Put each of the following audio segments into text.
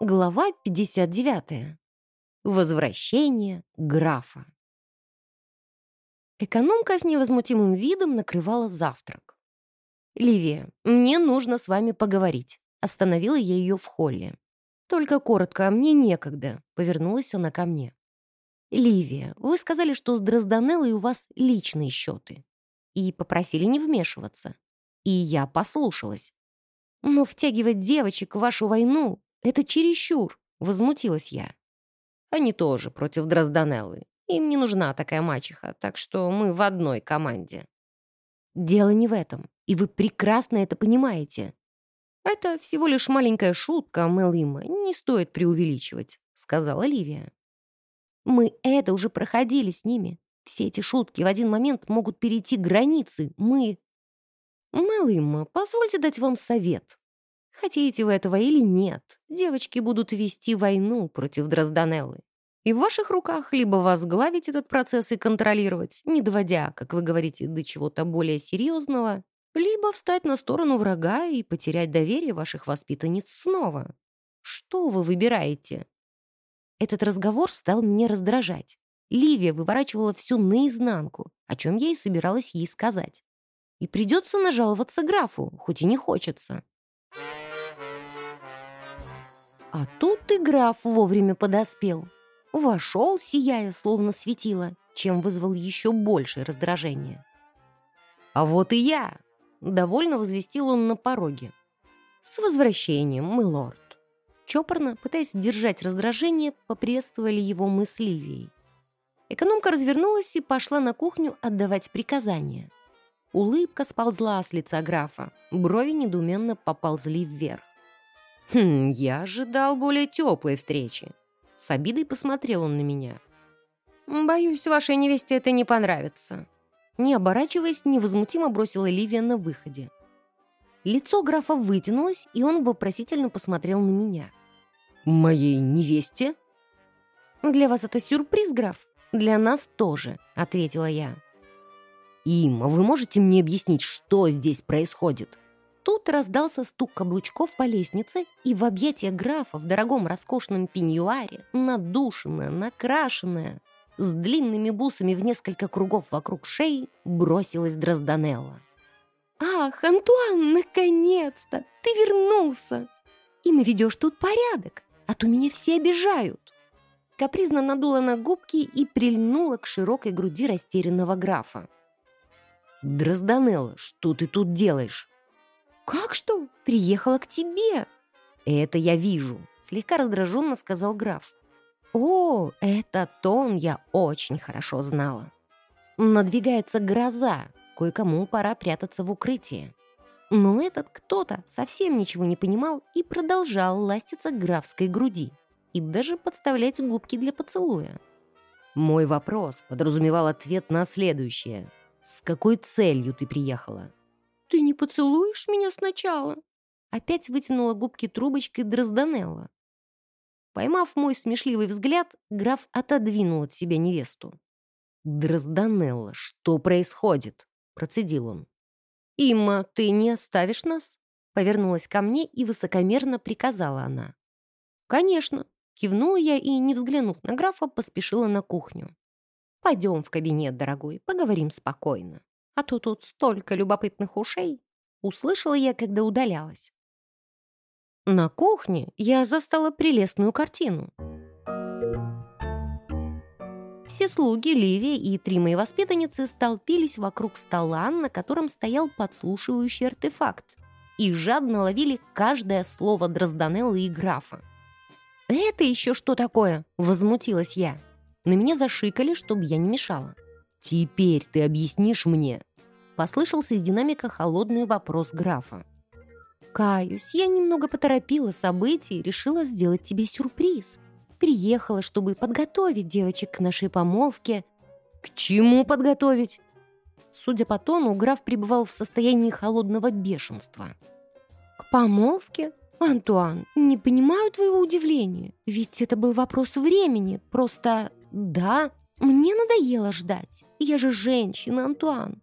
Глава 59. Возвращение графа. Экономка с невозмутимым видом накрывала завтрак. «Ливия, мне нужно с вами поговорить», — остановила я ее в холле. «Только коротко, а мне некогда», — повернулась она ко мне. «Ливия, вы сказали, что с Дрозданеллой у вас личные счеты, и попросили не вмешиваться. И я послушалась. Но втягивать девочек в вашу войну это чересчур!» — возмутилась я. «Они тоже против Дрозданеллы. Им не нужна такая мачеха, так что мы в одной команде». «Дело не в этом, и вы прекрасно это понимаете. Это всего лишь маленькая шутка, Мелима, не стоит преувеличивать», — сказала Ливия. «Мы это уже проходили с ними. Все эти шутки в один момент могут перейти границы. Мы...» «Мелима, позвольте дать вам совет», Хотите вы этого или нет, девочки будут вести войну против Дрозданеллы. И в ваших руках либо возглавить этот процесс и контролировать, не доводя, как вы говорите, до чего-то более серьезного, либо встать на сторону врага и потерять доверие ваших воспитанниц снова. Что вы выбираете? Этот разговор стал меня раздражать. Ливия выворачивала все наизнанку, о чем я и собиралась ей сказать. И придется нажаловаться графу, хоть и не хочется. А тут и граф вовремя подоспел. Вошел, сияя, словно светило, чем вызвал еще большее раздражение. «А вот и я!» — довольно возвестил он на пороге. «С возвращением, милорд!» Чопорно, пытаясь держать раздражение, поприветствовали его мы с Ливией. Экономка развернулась и пошла на кухню отдавать приказания. Улыбка сползла с лица графа, брови недоуменно поползли вверх. «Хм, я ожидал более теплой встречи». С обидой посмотрел он на меня. «Боюсь, вашей невесте это не понравится». Не оборачиваясь, невозмутимо бросила Ливия на выходе. Лицо графа вытянулось, и он вопросительно посмотрел на меня. «Моей невесте?» «Для вас это сюрприз, граф. Для нас тоже», — ответила я. «Има, вы можете мне объяснить, что здесь происходит?» Тут раздался стук каблучков по лестнице, и в объятия графа в дорогом роскошном пеньюаре, надушенная, накрашенная, с длинными бусами в несколько кругов вокруг шеи, бросилась Дрозданелла. «Ах, Антуан, наконец-то! Ты вернулся! И наведешь тут порядок, а то меня все обижают!» Капризно надула на губки и прильнула к широкой груди растерянного графа. «Дрозданелла, что ты тут делаешь?» «Как что? Приехала к тебе!» «Это я вижу», — слегка раздраженно сказал граф. «О, этот тон я очень хорошо знала. Надвигается гроза, кое-кому пора прятаться в укрытии». Но этот кто-то совсем ничего не понимал и продолжал ластиться к графской груди и даже подставлять губки для поцелуя. Мой вопрос подразумевал ответ на следующее. «С какой целью ты приехала?» «Ты не поцелуешь меня сначала?» Опять вытянула губки трубочкой Дрозданелла. Поймав мой смешливый взгляд, граф отодвинул от себя невесту. «Дрозданелла, что происходит?» — процедил он. «Имма, ты не оставишь нас?» Повернулась ко мне и высокомерно приказала она. «Конечно», — кивнула я и, не взглянув на графа, поспешила на кухню. «Пойдем в кабинет, дорогой, поговорим спокойно» а то тут столько любопытных ушей!» Услышала я, когда удалялась. На кухне я застала прелестную картину. Все слуги, Ливия и три мои воспитанницы столпились вокруг стола, на котором стоял подслушивающий артефакт, и жадно ловили каждое слово Дрозданеллы и графа. «Это еще что такое?» — возмутилась я. На меня зашикали, чтобы я не мешала. «Теперь ты объяснишь мне?» Послышался из динамика холодный вопрос графа. «Каюсь, я немного поторопила события и решила сделать тебе сюрприз. Приехала, чтобы подготовить девочек к нашей помолвке». «К чему подготовить?» Судя по тону, граф пребывал в состоянии холодного бешенства. «К помолвке? Антуан, не понимаю твоего удивления. Ведь это был вопрос времени. Просто да, мне надоело ждать. Я же женщина, Антуан.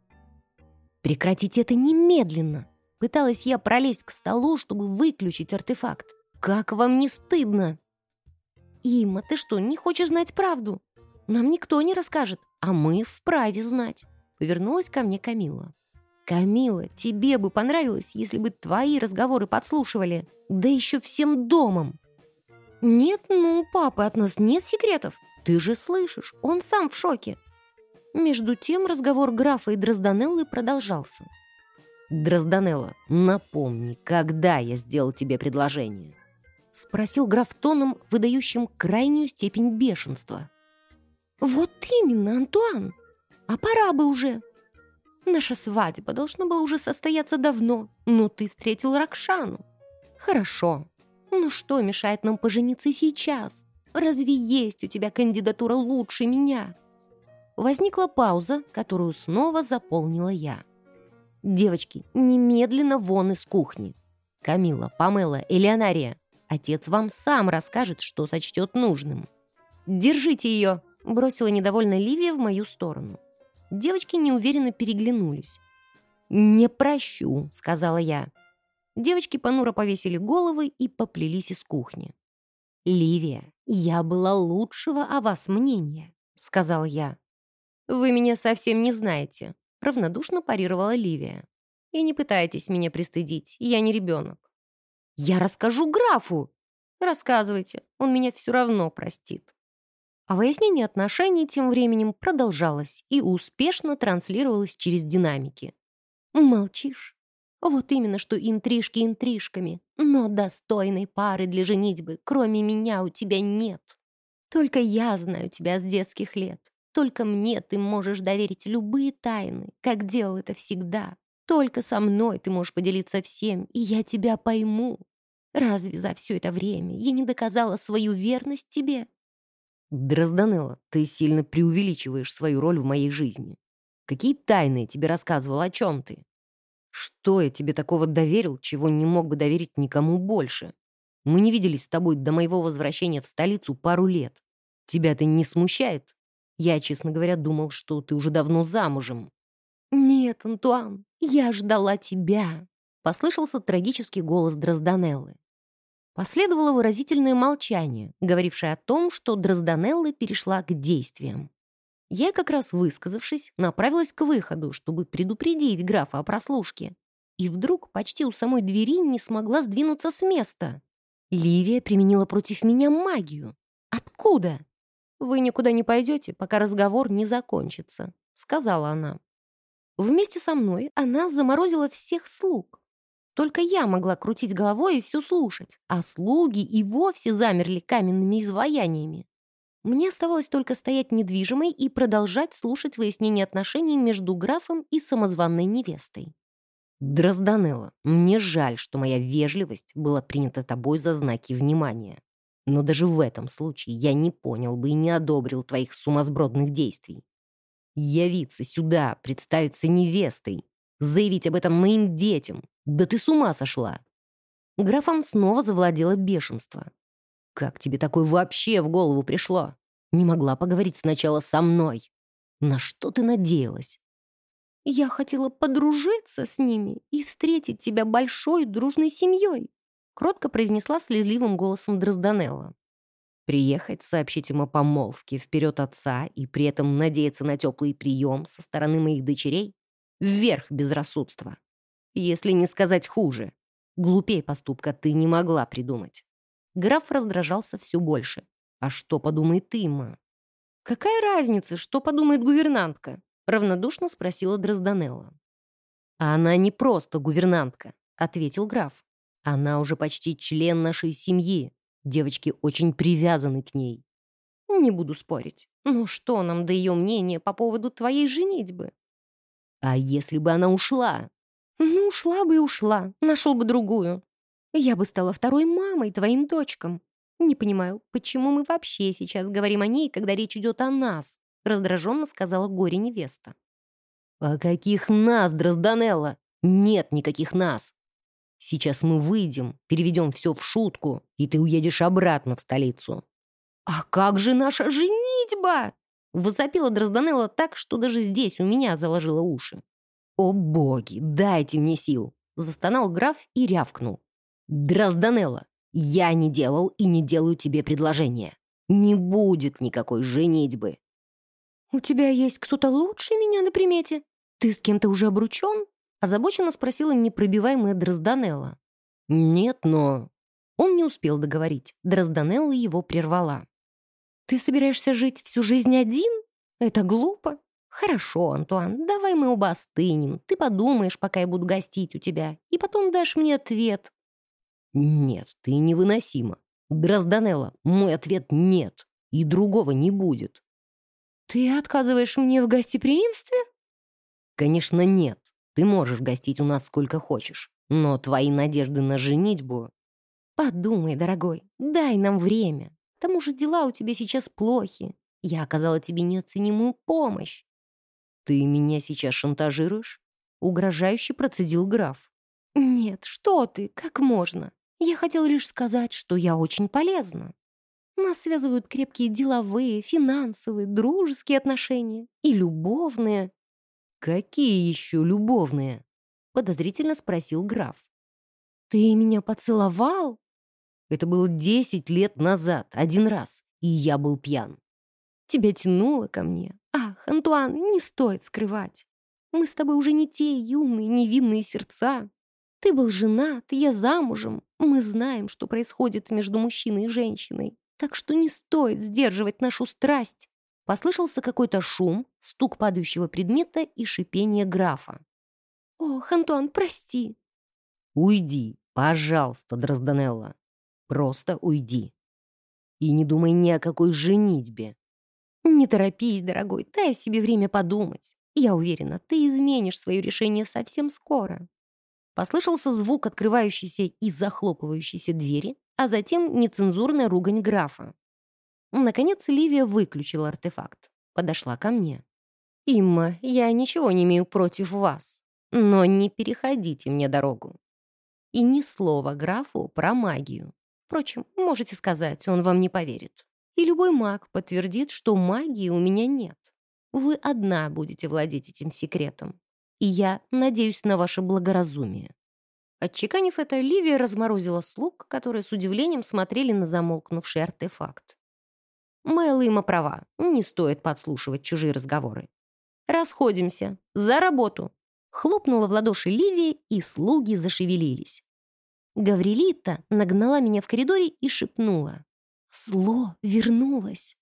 Прекратить это немедленно. Пыталась я пролезть к столу, чтобы выключить артефакт. как вам не стыдно?» «Има, ты что, не хочешь знать правду? Нам никто не расскажет, а мы вправе знать», — повернулась ко мне Камила. «Камила, тебе бы понравилось, если бы твои разговоры подслушивали, да еще всем домом». «Нет, ну, папы от нас нет секретов. Ты же слышишь, он сам в шоке». Между тем разговор графа и Дрозданеллы продолжался. «Дрозданелла, напомни, когда я сделал тебе предложение?» Спросил граф тоном, выдающим крайнюю степень бешенства. «Вот именно, Антуан! А пора бы уже! Наша свадьба должна была уже состояться давно, но ты встретил Ракшану. Хорошо, но что мешает нам пожениться сейчас? Разве есть у тебя кандидатура лучше меня?» Возникла пауза, которую снова заполнила я. «Девочки, немедленно вон из кухни. Камила, Памела, Элеонария, отец вам сам расскажет, что сочтет нужным. Держите ее!» — бросила недовольная Ливия в мою сторону. Девочки неуверенно переглянулись. «Не прощу», — сказала я. Девочки понуро повесили головы и поплелись из кухни. «Ливия, я была лучшего о вас мнения», — сказал я. «Вы меня совсем не знаете», — равнодушно парировала Ливия. «И не пытайтесь меня пристыдить, я не ребенок». «Я расскажу графу!» «Рассказывайте, он меня все равно простит». А выяснение отношений тем временем продолжалось и успешно транслировалось через динамики. «Молчишь? Вот именно, что интрижки интрижками, но достойной пары для женитьбы, кроме меня, у тебя нет. Только я знаю тебя с детских лет. Только мне ты можешь доверить любые тайны, как делал это всегда. Только со мной ты можешь поделиться всем, и я тебя пойму. Разве за все это время я не доказала свою верность тебе?» Дрозданелла, ты сильно преувеличиваешь свою роль в моей жизни. Какие тайны я тебе рассказывал, о чем ты? Что я тебе такого доверил, чего не мог бы доверить никому больше? Мы не виделись с тобой до моего возвращения в столицу пару лет. Тебя это не смущает? Я, честно говоря, думал, что ты уже давно замужем. «Нет, Антуан, я ждала тебя», — послышался трагический голос Дрозданеллы. Последовало выразительное молчание, говорившее о том, что Дрозданелла перешла к действиям. Я, как раз высказавшись, направилась к выходу, чтобы предупредить графа о прослушке. И вдруг почти у самой двери не смогла сдвинуться с места. Ливия применила против меня магию. Откуда? «Вы никуда не пойдете, пока разговор не закончится», — сказала она. Вместе со мной она заморозила всех слуг. Только я могла крутить головой и все слушать, а слуги и вовсе замерли каменными изваяниями. Мне оставалось только стоять недвижимой и продолжать слушать выяснение отношений между графом и самозванной невестой. «Дрозданелла, мне жаль, что моя вежливость была принята тобой за знаки внимания. Но даже в этом случае я не понял бы и не одобрил твоих сумасбродных действий. Явиться сюда, представиться невестой, заявить об этом моим детям, да ты с ума сошла!» Графом снова завладело бешенство. «Как тебе такое вообще в голову пришло? Не могла поговорить сначала со мной? На что ты надеялась?» «Я хотела подружиться с ними и встретить тебя большой дружной семьей», кротко произнесла слезливым голосом Дрозданелла. Приехать, сообщить им о помолвке вперед отца и при этом надеяться на теплый прием со стороны моих дочерей? Вверх безрассудства. Если не сказать хуже. Глупей поступка ты не могла придумать. Граф раздражался все больше. А что подумает Имма? «Какая разница, что подумает гувернантка?» равнодушно спросила Дрозданелла. «А она не просто гувернантка», — ответил граф. «Она уже почти член нашей семьи. Девочки очень привязаны к ней». «Не буду спорить. Но что нам до ее мнения по поводу твоей женитьбы?» «А если бы она ушла?» Ну, ушла бы и ушла, нашел бы другую. Я бы стала второй мамой твоим дочкам. Не понимаю, почему мы вообще сейчас говорим о ней, когда речь идет о нас?» раздраженно сказала горе-невеста. «О каких нас, Дрозданелла? Нет никаких нас. Сейчас мы выйдем, переведем все в шутку, и ты уедешь обратно в столицу». «А как же наша женитьба?» Возопила Дрозданелла так, что даже здесь у меня заложило уши. «О боги, дайте мне сил!» Застонал граф и рявкнул. «Дрозданелла, Я не делал и не делаю тебе предложение. Не будет никакой женитьбы. «У тебя есть кто-то лучше меня на примете? Ты с кем-то уже обручен?» Озабоченно спросила непробиваемая Дрозданелла. «Нет, но...» Он не успел договорить. Дрозданелла его прервала. «Ты собираешься жить всю жизнь один? Это глупо. Хорошо, Антуан, давай мы оба остынем. Ты подумаешь, пока я буду гостить у тебя, и потом дашь мне ответ». «Нет, ты невыносима. Дрозданелла, мой ответ нет, и другого не будет». «Ты отказываешь мне в гостеприимстве?» «Конечно, нет. Ты можешь гостить у нас сколько хочешь, но твои надежды на женитьбу...» «Подумай, дорогой, дай нам время. К тому же дела у тебя сейчас плохи. Я оказала тебе неоценимую помощь». «Ты меня сейчас шантажируешь?» Угрожающе процедил граф. «Нет, что ты, как можно? Я хотела лишь сказать, что я очень полезна. Нас связывают крепкие деловые, финансовые, дружеские отношения и любовные. «Какие еще любовные?» — подозрительно спросил граф. «Ты меня поцеловал?» Это было десять лет назад, один раз, и я был пьян. Тебя тянуло ко мне. Ах, Антуан, не стоит скрывать. Мы с тобой уже не те юные, невинные сердца. Ты был женат, я замужем. Мы знаем, что происходит между мужчиной и женщиной так что не стоит сдерживать нашу страсть». Послышался какой-то шум, стук падающего предмета и шипение графа. «Ох, Антуан, прости!» «Уйди, пожалуйста, Дрозданелла. Просто уйди. И не думай ни о какой женитьбе». «Не торопись, дорогой, дай себе время подумать. Я уверена, ты изменишь свое решение совсем скоро». Послышался звук открывающейся и захлопывающейся двери, а затем нецензурная ругань графа. Наконец Ливия выключила артефакт. Подошла ко мне. «Имма, я ничего не имею против вас, но не переходите мне дорогу». И ни слова графу про магию. Впрочем, можете сказать, он вам не поверит. И любой маг подтвердит, что магии у меня нет. Вы одна будете владеть этим секретом. И я надеюсь на ваше благоразумие. Отчеканив это, Ливия разморозила слуг, которые с удивлением смотрели на замолкнувший артефакт. Мэлла права, не стоит подслушивать чужие разговоры. «Расходимся. За работу!» Хлопнула в ладоши Ливия, и слуги зашевелились. Гаврилита нагнала меня в коридоре и шепнула. «Зло вернулось!»